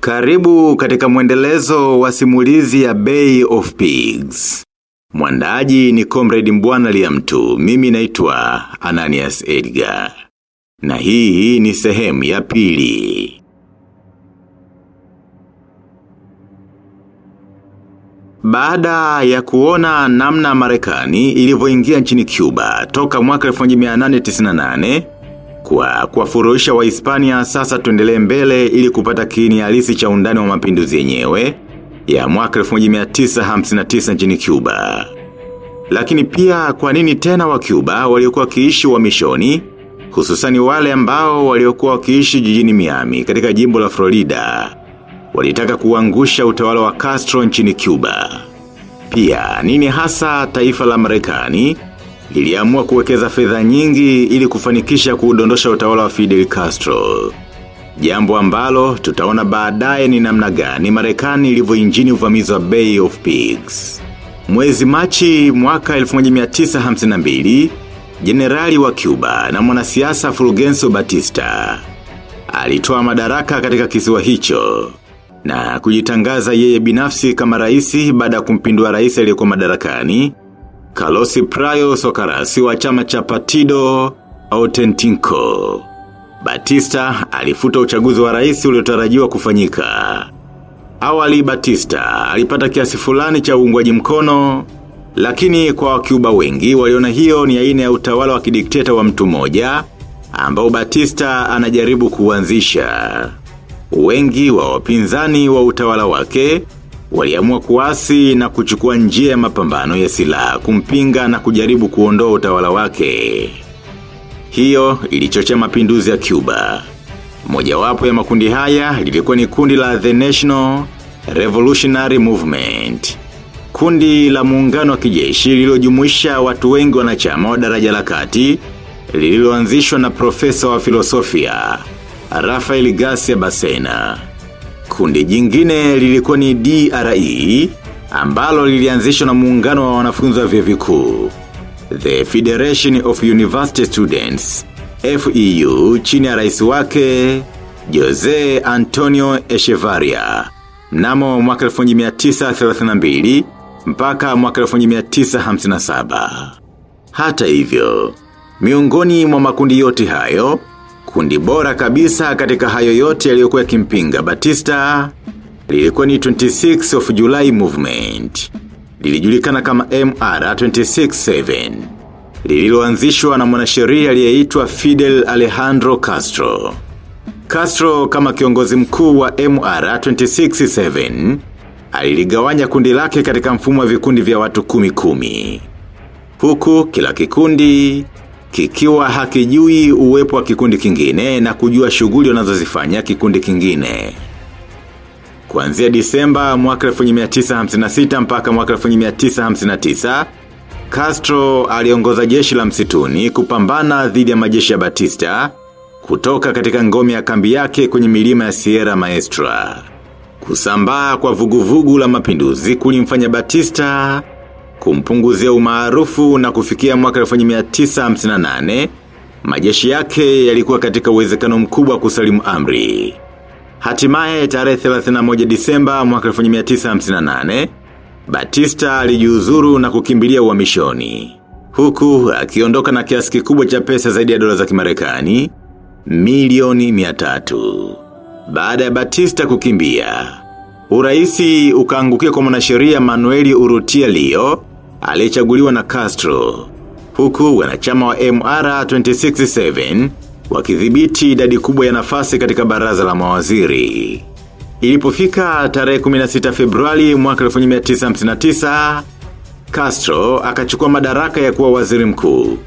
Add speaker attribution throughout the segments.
Speaker 1: Karibu katika mwendelezo wa simulizi ya Bay of Pigs. Mwandaji ni Comrade Mbwana Liamtu, mimi naitwa Ananias Edgar. Na hii ni sehemu ya pili. Baada ya kuona namna Marekani ilivyoingia nchini Cuba toka mwaka 1898 kwa kuwafuruhisha wa Hispania sasa tuendelee mbele ili kupata kiini halisi cha undani wa mapinduzi yenyewe ya mwaka 1959 nchini Cuba. Lakini pia kwa nini tena wa Cuba waliokuwa kiishi wa mishoni, hususani wale ambao waliokuwa kiishi jijini Miami katika jimbo la Florida, walitaka kuangusha utawala wa Castro nchini Cuba. Pia nini hasa taifa la Marekani liliamua kuwekeza fedha nyingi ili kufanikisha kuudondosha utawala wa Fidel Castro. Jambo ambalo tutaona baadaye ni namna gani Marekani ilivyoinjini uvamizi wa Bay of Pigs. Mwezi Machi mwaka 1952, jenerali wa Cuba na mwanasiasa Fulgencio Batista alitoa madaraka katika kisiwa hicho na kujitangaza yeye binafsi kama rais baada ya kumpindua rais aliyekuwa madarakani Carlos Prayo Sokarasi wa chama cha Partido Autentinko. Batista alifuta uchaguzi wa rais uliotarajiwa kufanyika. Awali Batista alipata kiasi fulani cha uungwaji mkono, lakini kwa wakiuba wengi waliona hiyo ni aina ya utawala wa kidikteta wa mtu mmoja, ambao Batista anajaribu kuanzisha. Wengi wa wapinzani wa utawala wake, waliamua kuasi na kuchukua njia ya mapambano ya silaha kumpinga na kujaribu kuondoa utawala wake. Hiyo ilichochea mapinduzi ya Cuba. Mojawapo ya makundi haya lilikuwa ni kundi la The National Revolutionary Movement. Kundi la muungano wa kijeshi lililojumuisha watu wengi wanachama wa daraja la kati lililoanzishwa na profesa wa filosofia Rafael Garcia Basena. Kundi jingine lilikuwa ni DRE ambalo lilianzishwa na muungano wa wanafunzi wa vyuo vikuu. The Federation of University Students, FEU, chini ya rais wake, Jose Antonio Echevarria, mnamo mwaka 1932 mpaka mwaka 1957. Hata hivyo, miongoni mwa makundi yote hayo, kundi bora kabisa katika hayo yote yaliyokuwa kimpinga Batista, lilikuwa ni 26 of July Movement. Lilijulikana kama MR267. Lililoanzishwa na mwanasheria aliyeitwa Fidel Alejandro Castro. Castro kama kiongozi mkuu wa MR267, aliligawanya kundi lake katika mfumo wa vikundi vya watu kumi kumi. Huku kila kikundi, kikiwa hakijui uwepo wa kikundi kingine na kujua shughuli wanazozifanya kikundi kingine. Kuanzia disemba mwaka 1956 mpaka mwaka 1959, Castro aliongoza jeshi la msituni kupambana dhidi ya majeshi ya Batista kutoka katika ngome ya kambi yake kwenye milima ya Sierra Maestra. Kusambaa kwa vuguvugu la mapinduzi kulimfanya Batista kumpunguzia umaarufu na kufikia mwaka 1958, majeshi yake yalikuwa katika uwezekano mkubwa kusalimu amri. Hatimaye tarehe 31 Disemba mwaka 1958, Batista alijiuzuru na kukimbilia uhamishoni. Huku akiondoka na kiasi kikubwa cha pesa zaidi ya dola za Kimarekani milioni 300. Baada ya Batista kukimbia, uraisi ukaangukia kwa mwanasheria Manueli Urutia Leo, aliyechaguliwa na Castro. Huku wanachama wa MR267 wakidhibiti idadi kubwa ya nafasi katika baraza la mawaziri. Ilipofika tarehe 16 Februari mwaka 1959, Castro akachukua madaraka ya kuwa waziri mkuu.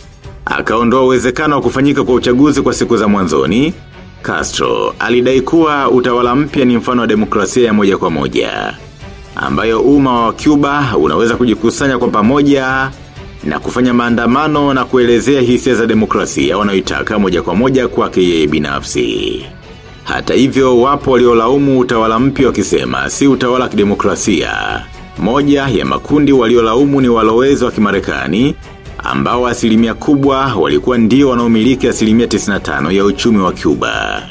Speaker 1: Akaondoa uwezekano wa kufanyika kwa uchaguzi kwa siku za mwanzoni. Castro alidai kuwa utawala mpya ni mfano wa demokrasia ya moja kwa moja, ambayo umma wa Cuba unaweza kujikusanya kwa pamoja na kufanya maandamano na kuelezea hisia za demokrasia wanayoitaka moja kwa moja kwake yeye binafsi. Hata hivyo wapo waliolaumu utawala mpya wakisema si utawala wa kidemokrasia. Moja ya makundi waliolaumu ni walowezi wa kimarekani ambao asilimia kubwa walikuwa ndio wanaomiliki asilimia 95 ya uchumi wa Cuba.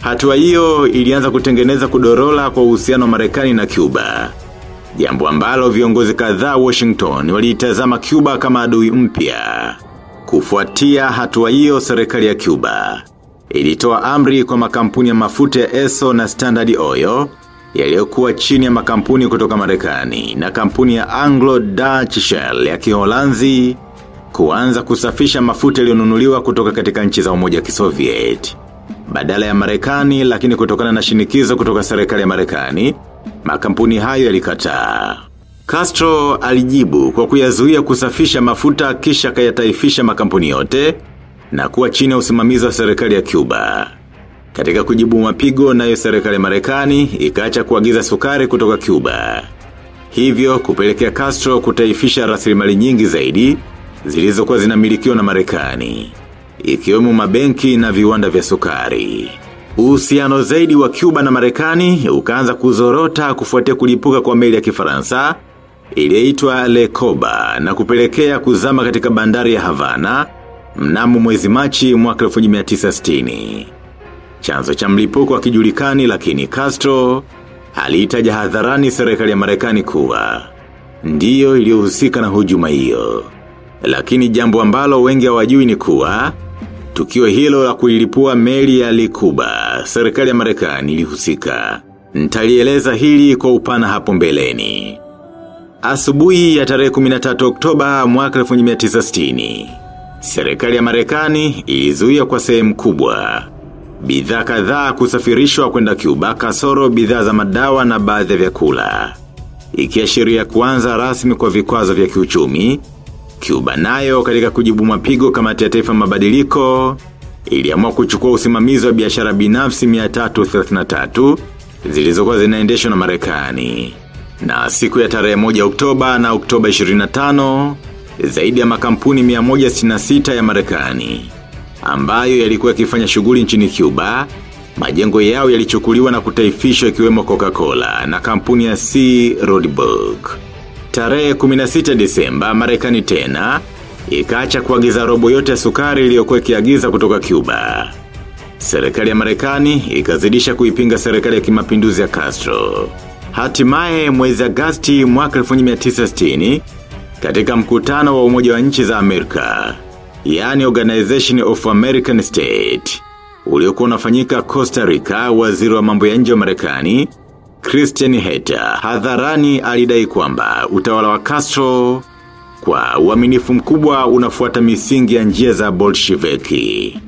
Speaker 1: Hatua hiyo ilianza kutengeneza kudorola kwa uhusiano wa Marekani na Cuba. Jambo ambalo viongozi kadhaa Washington waliitazama Cuba kama adui mpya. Kufuatia hatua hiyo serikali ya Cuba ilitoa amri kwa makampuni ya mafuta ya ESO na Standard Oil yaliyokuwa chini ya makampuni kutoka Marekani na kampuni ya Anglo Dutch Shell ya Kiholanzi kuanza kusafisha mafuta yaliyonunuliwa kutoka katika nchi za Umoja wa Kisoviet. Badala ya Marekani lakini kutokana na shinikizo kutoka serikali ya Marekani, makampuni hayo yalikataa. Castro alijibu kwa kuyazuia kusafisha mafuta kisha kayataifisha makampuni yote na kuwa chini ya usimamizi wa serikali ya Cuba. Katika kujibu mapigo nayo serikali ya Marekani ikaacha kuagiza sukari kutoka Cuba. Hivyo kupelekea Castro kutaifisha rasilimali nyingi zaidi zilizokuwa zinamilikiwa na Marekani, ikiwemo mabenki na viwanda vya sukari. Uhusiano zaidi wa Cuba na Marekani ukaanza kuzorota kufuatia kulipuka kwa meli ya Kifaransa iliyoitwa Le Coba na kupelekea kuzama katika bandari ya Havana mnamo mwezi Machi mwaka 1960. Chanzo cha mlipuko hakijulikani lakini Castro aliitaja hadharani serikali ya Marekani kuwa ndiyo iliyohusika na hujuma hiyo. Lakini jambo ambalo wengi hawajui ni kuwa tukio hilo la kuilipua meli ya Likuba, serikali ya Marekani ilihusika. Nitalieleza hili kwa upana hapo mbeleni. Asubuhi ya tarehe 13 Oktoba mwaka 1960, serikali ya Marekani ilizuia kwa sehemu kubwa bidhaa kadhaa kusafirishwa kwenda Cuba kasoro bidhaa za madawa na baadhi ya vyakula. Ikiashiria kuanza rasmi kwa vikwazo vya kiuchumi, Cuba nayo katika kujibu mapigo kamati ya taifa mabadiliko, iliamua kuchukua usimamizi wa biashara binafsi 333 zilizokuwa zinaendeshwa na Marekani. Na siku ya tarehe 1 Oktoba na Oktoba 25, zaidi ya makampuni 166 ya Marekani ambayo yalikuwa yakifanya shughuli nchini Cuba, majengo yao yalichukuliwa na kutaifishwa ikiwemo Coca-Cola na kampuni ya C. Rodberg. Tarehe 16 Disemba, Marekani tena ikaacha kuagiza robo yote ya sukari iliyokuwa ikiagiza kutoka Cuba. Serikali ya Marekani ikazidisha kuipinga serikali ya kimapinduzi ya Castro. Hatimaye mwezi Agasti mwaka 1960 katika mkutano wa Umoja wa Nchi za Amerika, yani Organization of American State, uliokuwa unafanyika Costa Rica, waziri wa mambo ya nje wa Marekani, Christian Heta, hadharani alidai kwamba utawala wa Castro kwa uaminifu mkubwa unafuata misingi ya njia za Bolsheviki.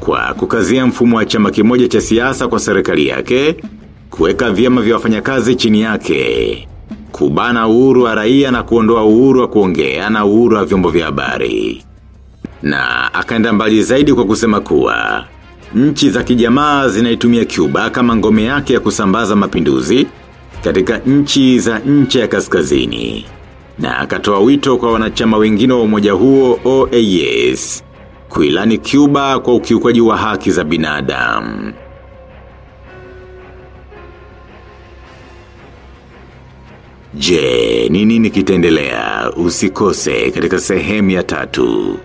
Speaker 1: Kwa kukazia mfumo wa chama kimoja cha siasa kwa serikali yake, kuweka vyama vya wafanyakazi chini yake, kubana uhuru wa raia na kuondoa uhuru wa kuongea na uhuru wa vyombo vya habari. Na akaenda mbali zaidi kwa kusema kuwa, nchi za kijamaa zinaitumia Cuba kama ngome yake ya kusambaza mapinduzi katika nchi za ncha ya kaskazini. Na akatoa wito kwa wanachama wengine wa umoja huo OAS, kuilani Cuba kwa ukiukwaji wa haki za binadamu. Je, ni nini kitaendelea? Usikose katika sehemu ya tatu.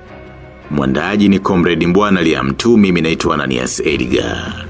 Speaker 1: Mwandaji ni Comrade Mbwana Liamtu, mimi naitwa Ananias Edgar.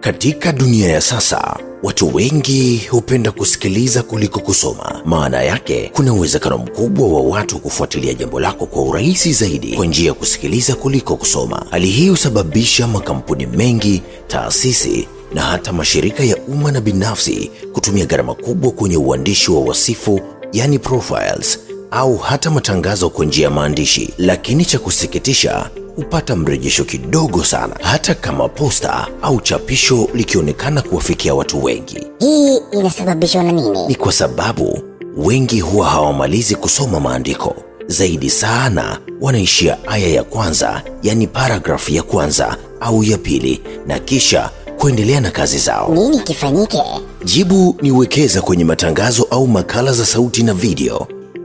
Speaker 2: Katika dunia ya sasa, watu wengi hupenda kusikiliza kuliko kusoma. Maana yake, kuna uwezekano mkubwa wa watu kufuatilia jambo lako kwa urahisi zaidi kwa njia ya kusikiliza kuliko kusoma. Hali hii husababisha makampuni mengi, taasisi na hata mashirika ya umma na binafsi kutumia gharama kubwa kwenye uandishi wa wasifu, yani profiles, au hata matangazo kwa njia ya maandishi. Lakini cha kusikitisha hupata mrejesho kidogo sana, hata kama posta au chapisho likionekana kuwafikia watu wengi.
Speaker 3: Hii inasababishwa na nini?
Speaker 2: Ni kwa sababu wengi huwa hawamalizi kusoma maandiko. Zaidi sana wanaishia aya ya kwanza, yani paragrafu ya kwanza au ya pili, na kisha kuendelea na kazi zao.
Speaker 3: Nini kifanyike?
Speaker 2: Jibu ni wekeza kwenye matangazo au makala za sauti na video.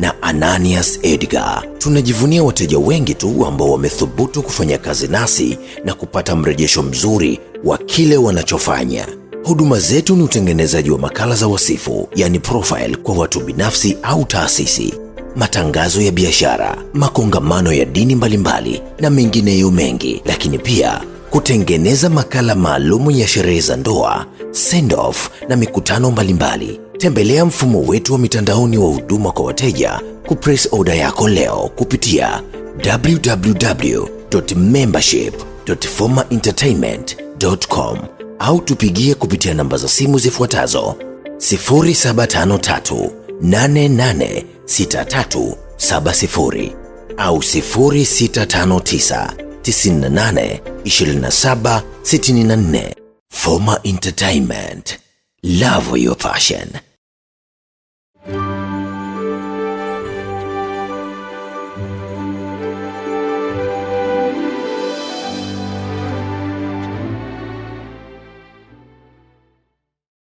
Speaker 2: na Ananias Edgar. Tunajivunia wateja wengi tu ambao wamethubutu kufanya kazi nasi na kupata mrejesho mzuri wa kile wanachofanya. Huduma zetu ni utengenezaji wa makala za wasifu, yani profile kwa watu binafsi au taasisi, matangazo ya biashara, makongamano ya dini mbalimbali na mengineyo mengi, lakini pia kutengeneza makala maalumu ya sherehe za ndoa, send off na mikutano mbalimbali. Tembelea mfumo wetu wa mitandaoni wa huduma kwa wateja kupress order yako leo kupitia www.membership.formaentertainment.com au tupigie kupitia namba za simu zifuatazo 0753 886370 au 0659 98 27 64. Forma Entertainment. Love your passion.